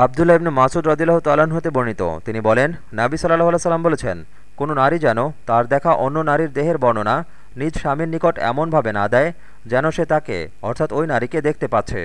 আবদুল্লাহ ইবনু মাসুদ রদিল্লাহ তালান হতে বর্ণিত। তিনি বলেন, নাবি সাল্লাহ সাল্লাম বলেছেন, কোনো নারী যেন তার দেখা অন্য নারীর দেহের বর্ণনা নিজ স্বামীর নিকট এমনভাবে না দেয়, যেন সে তাকে, অর্থাৎ ওই নারীকে দেখতে পাচ্ছে।